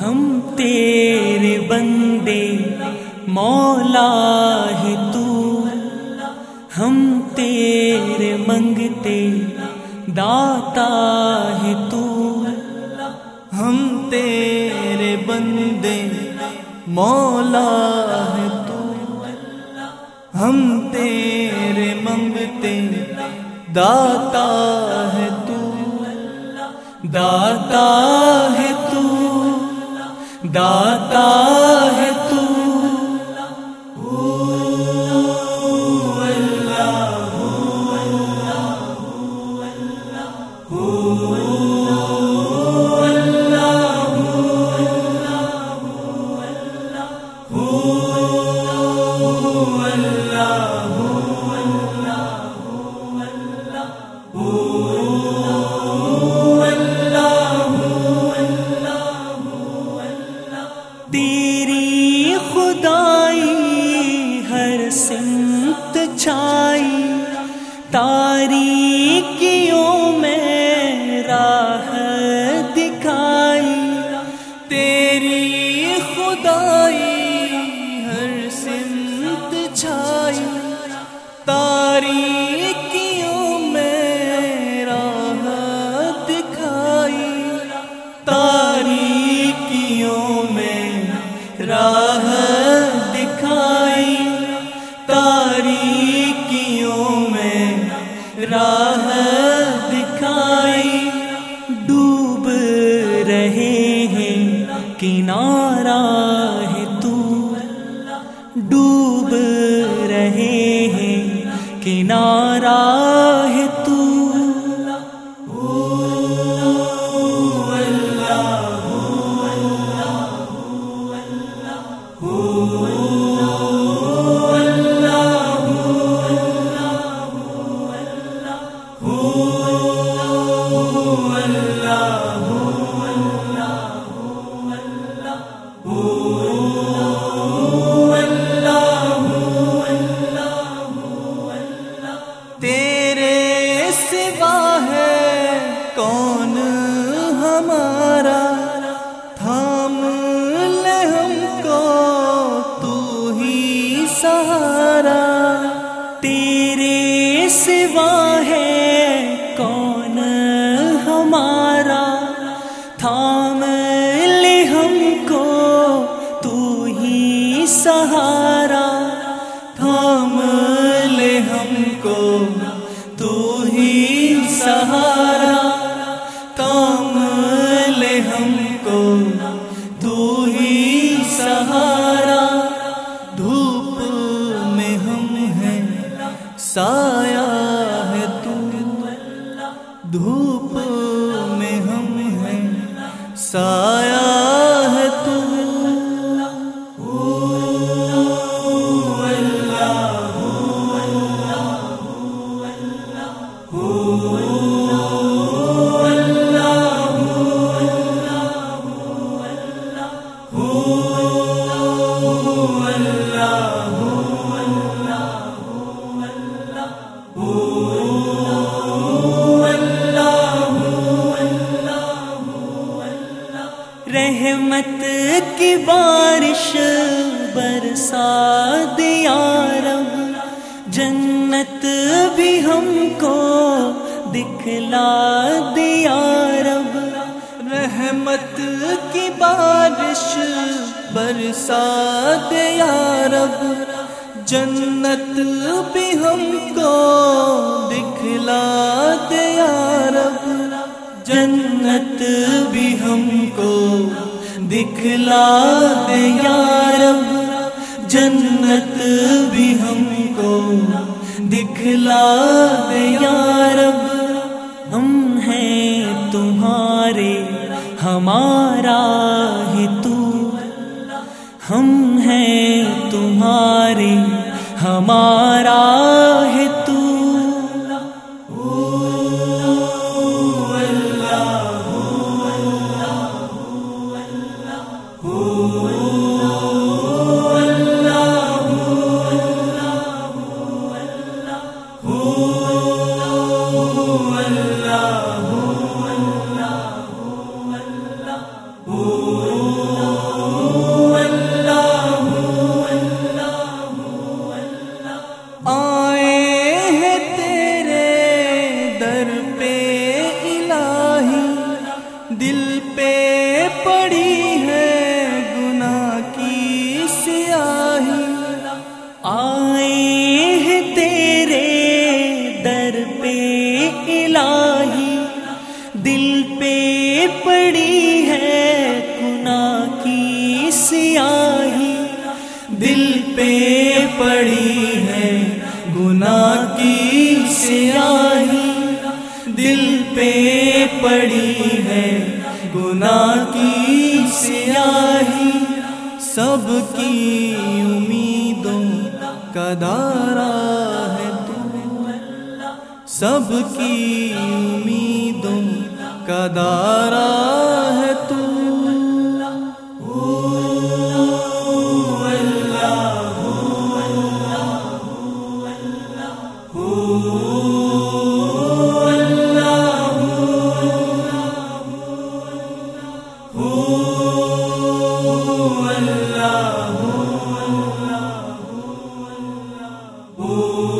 ہم تیرے بندے، مولا ہے تو۔ ہم تیرے منگتے، داتا ہے تو۔ ہم تیرے بندے، مولا ہے تو۔ ہم تیرے منگتے، داتا ہے تو۔ داتا ہے تو۔ داتا ہے تو اللہ راہ دکھائی ڈوب رہے ہیں کنارا ہے تو۔ ڈوب رہے ہیں کنارا سہارا تیرے سوا ہے کون ہمارا؟ تھام لے ہم کو، تو ہی سہارا۔ تھام لے ہم کو، تو ہی سہارا۔ سایہ ہے تو دھوپ میں ہم ہیں۔ سایہ ہے تو رحمت کی بارش برسا دیا رب، جنت بھی ہم کو دکھلا دیا رب۔ رحمت کی بارش برسا دیا رب، جنت بھی ہم کو دکھلا دیا رب۔ جنت بھی ہم کو دکھلا دیا رب، جنت بھی ہم کو دکھلا دیا رب۔ ہم ہیں تمہارے، ہمارا ہے تو۔ ہم ہیں تمہارے، ہمارا دل پہ پڑی ہے گناہ کی سیاہی۔ آئے ہیں تیرے در پہ الہی۔ دل پہ پڑی ہے گناہ کی سیاہی۔ دل پہ پڑی ہے گناہ کی سیاہی۔ دل پہ پڑی ہے گناہ کی سیاہی سب کی امیدوں کا دارا ہے تو سب کی امیدوں کا دارا ہے تو Oh Oh.